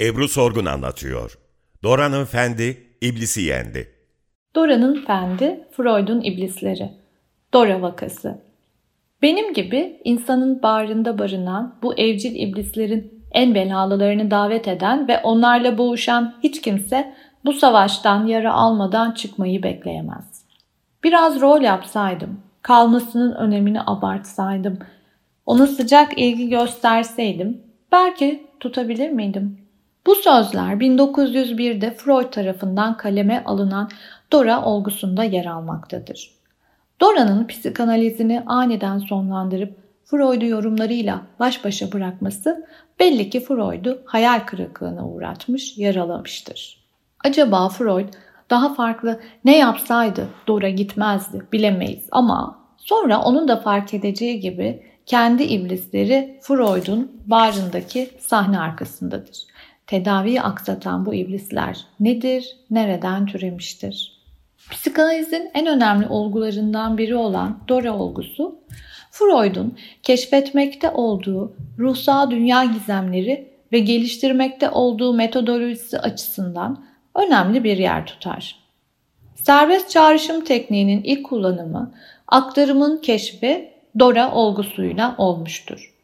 Ebru Sorgun anlatıyor. Dora'nın Fendi, iblisi yendi. Dora'nın Fendi, Freud'un iblisleri. Dora vakası. Benim gibi insanın bağrında barınan bu evcil iblislerin en belalılarını davet eden ve onlarla boğuşan hiç kimse bu savaştan yara almadan çıkmayı bekleyemez. Biraz rol yapsaydım, kalmasının önemini abartsaydım, ona sıcak ilgi gösterseydim belki tutabilir miydim? Bu sözler 1901'de Freud tarafından kaleme alınan Dora olgusunda yer almaktadır. Dora'nın psikanalizini aniden sonlandırıp Freud'u yorumlarıyla baş başa bırakması belli ki Freud'u hayal kırıklığına uğratmış, yaralamıştır. Acaba Freud daha farklı ne yapsaydı Dora gitmezdi bilemeyiz ama sonra onun da fark edeceği gibi kendi iblisleri Freud'un barındaki sahne arkasındadır. Tedaviyi aksatan bu iblisler nedir, nereden türemiştir? Psikanalizin en önemli olgularından biri olan Dora olgusu, Freud'un keşfetmekte olduğu ruhsal dünya gizemleri ve geliştirmekte olduğu metodolojisi açısından önemli bir yer tutar. Serbest çağrışım tekniğinin ilk kullanımı aktarımın keşfi Dora olgusuyla olmuştur.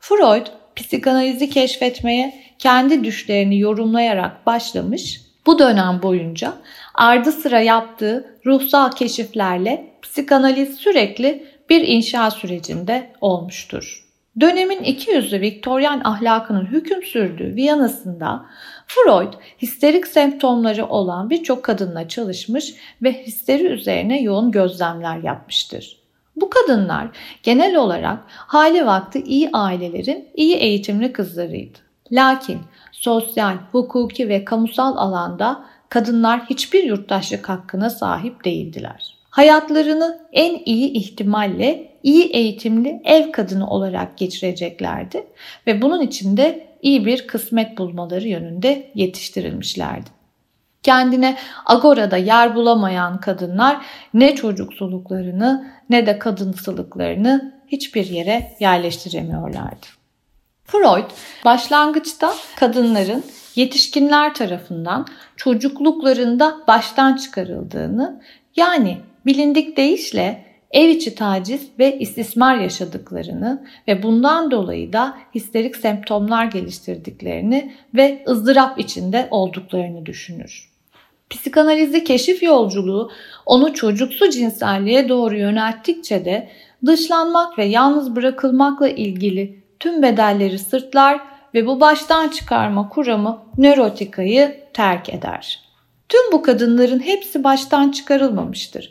Freud, psikanalizi keşfetmeye kendi düşlerini yorumlayarak başlamış. Bu dönem boyunca ardı sıra yaptığı ruhsal keşiflerle psikanaliz sürekli bir inşa sürecinde olmuştur. Dönemin iki yüzlü Viktoryan ahlakının hüküm sürdüğü Viyana'sında Freud histerik semptomları olan birçok kadınla çalışmış ve histeri üzerine yoğun gözlemler yapmıştır. Bu kadınlar genel olarak hali vakti iyi ailelerin iyi eğitimli kızlarıydı. Lakin sosyal, hukuki ve kamusal alanda kadınlar hiçbir yurttaşlık hakkına sahip değildiler. Hayatlarını en iyi ihtimalle iyi eğitimli ev kadını olarak geçireceklerdi ve bunun için de iyi bir kısmet bulmaları yönünde yetiştirilmişlerdi. Kendine agorada yer bulamayan kadınlar ne çocuksuluklarını ne de kadınsılıklarını hiçbir yere yerleştiremiyorlardı. Freud başlangıçta kadınların yetişkinler tarafından çocukluklarında baştan çıkarıldığını yani bilindik deyişle ev içi taciz ve istismar yaşadıklarını ve bundan dolayı da histerik semptomlar geliştirdiklerini ve ızdırap içinde olduklarını düşünür. Psikanalizi keşif yolculuğu onu çocuksu cinselliğe doğru yönelttikçe de dışlanmak ve yalnız bırakılmakla ilgili tüm bedelleri sırtlar ve bu baştan çıkarma kuramı nörotikayı terk eder. Tüm bu kadınların hepsi baştan çıkarılmamıştır.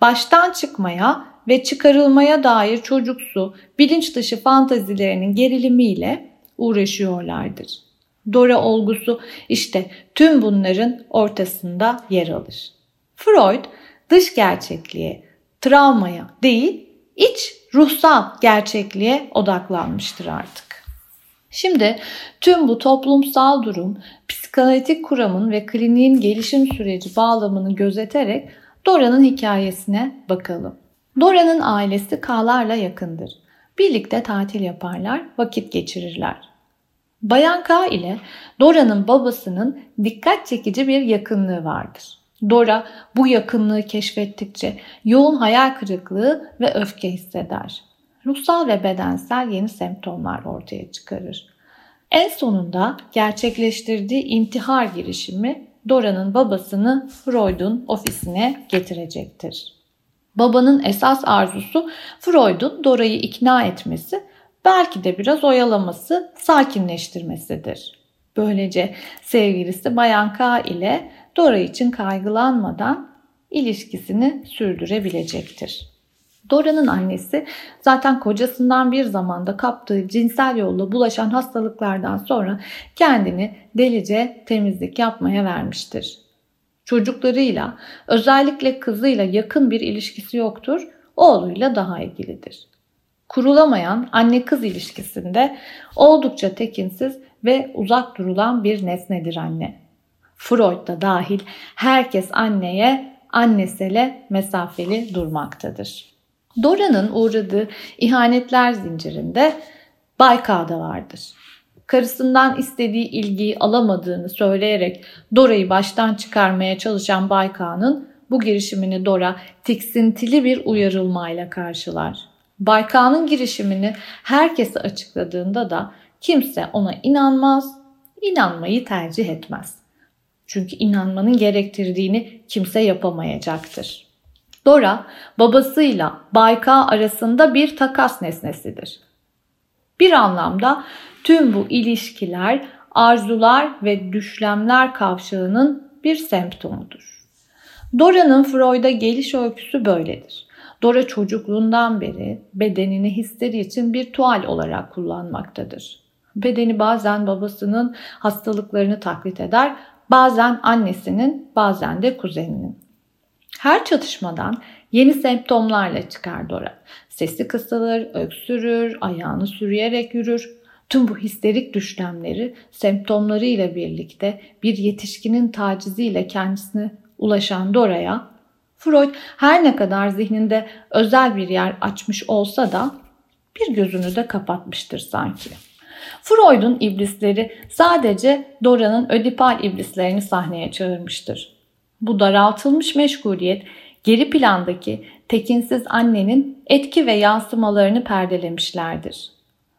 Baştan çıkmaya ve çıkarılmaya dair çocuksu, bilinç dışı fantazilerinin gerilimiyle uğraşıyorlardır. Dora olgusu işte tüm bunların ortasında yer alır. Freud dış gerçekliğe, travmaya değil, iç ruhsal gerçekliğe odaklanmıştır artık. Şimdi tüm bu toplumsal durum, psikanalitik kuramın ve kliniğin gelişim süreci bağlamını gözeterek Dora'nın hikayesine bakalım. Dora'nın ailesi K'larla yakındır. Birlikte tatil yaparlar, vakit geçirirler. Bayan K ile Dora'nın babasının dikkat çekici bir yakınlığı vardır. Dora bu yakınlığı keşfettikçe yoğun hayal kırıklığı ve öfke hisseder. Ruhsal ve bedensel yeni semptomlar ortaya çıkarır. En sonunda gerçekleştirdiği intihar girişimi Dora'nın babasını Freud'un ofisine getirecektir. Babanın esas arzusu Freud'un Dora'yı ikna etmesi, belki de biraz oyalaması, sakinleştirmesidir. Böylece sevgilisi Bayan K ile Dora için kaygılanmadan ilişkisini sürdürebilecektir. Dora'nın annesi zaten kocasından bir zamanda kaptığı cinsel yolla bulaşan hastalıklardan sonra kendini delice temizlik yapmaya vermiştir. Çocuklarıyla, özellikle kızıyla yakın bir ilişkisi yoktur, oğluyla daha ilgilidir. Kurulamayan anne-kız ilişkisinde oldukça tekinsiz ve uzak durulan bir nesnedir anne. Freud da dahil herkes anneye, annesele mesafeli durmaktadır. Dora'nın uğradığı ihanetler zincirinde Baykal da vardır. Karısından istediği ilgiyi alamadığını söyleyerek Dora'yı baştan çıkarmaya çalışan Baykal'ın bu girişimini Dora tiksintili bir uyarılmayla karşılar. Baykal'ın girişimini herkese açıkladığında da kimse ona inanmaz, inanmayı tercih etmez. Çünkü inanmanın gerektirdiğini kimse yapamayacaktır. Dora babasıyla Bayka arasında bir takas nesnesidir. Bir anlamda tüm bu ilişkiler arzular ve düşlemler kavşağının bir semptomudur. Dora'nın Freud'a geliş öyküsü böyledir. Dora çocukluğundan beri bedenini hisleri için bir tuval olarak kullanmaktadır. Bedeni bazen babasının hastalıklarını taklit eder, bazen annesinin, bazen de kuzeninin. Her çatışmadan yeni semptomlarla çıkar Dora. Sesi kısılır, öksürür, ayağını sürüyerek yürür. Tüm bu histerik düşlemleri semptomları ile birlikte bir yetişkinin taciziyle kendisine ulaşan Dora'ya Freud her ne kadar zihninde özel bir yer açmış olsa da bir gözünü de kapatmıştır sanki. Freud'un iblisleri sadece Dora'nın ödipal iblislerini sahneye çağırmıştır. Bu daraltılmış meşguliyet geri plandaki tekinsiz annenin etki ve yansımalarını perdelemişlerdir.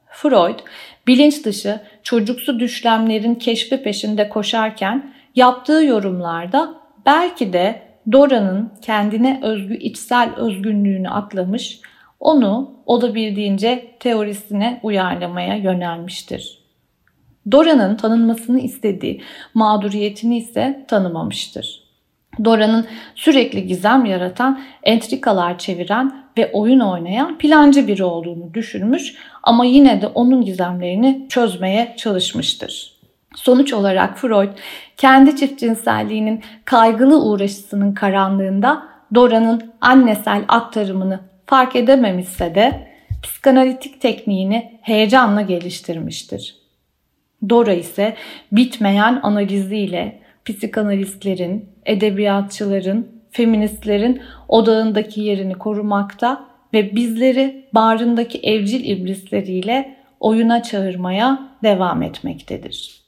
Freud, bilinç dışı çocuksu düşlemlerin keşfi peşinde koşarken yaptığı yorumlarda belki de Dora'nın kendine özgü içsel özgünlüğünü atlamış, onu olabildiğince teorisine uyarlamaya yönelmiştir. Dora'nın tanınmasını istediği mağduriyetini ise tanımamıştır. Dora'nın sürekli gizem yaratan, entrikalar çeviren ve oyun oynayan plancı biri olduğunu düşünmüş ama yine de onun gizemlerini çözmeye çalışmıştır. Sonuç olarak Freud kendi çift cinselliğinin kaygılı uğraşısının karanlığında Dora'nın annesel aktarımını fark edememişse de psikanalitik tekniğini heyecanla geliştirmiştir. Dora ise bitmeyen analiziyle psikanalistlerin, edebiyatçıların, feministlerin odağındaki yerini korumakta ve bizleri bağrındaki evcil iblisleriyle oyuna çağırmaya devam etmektedir.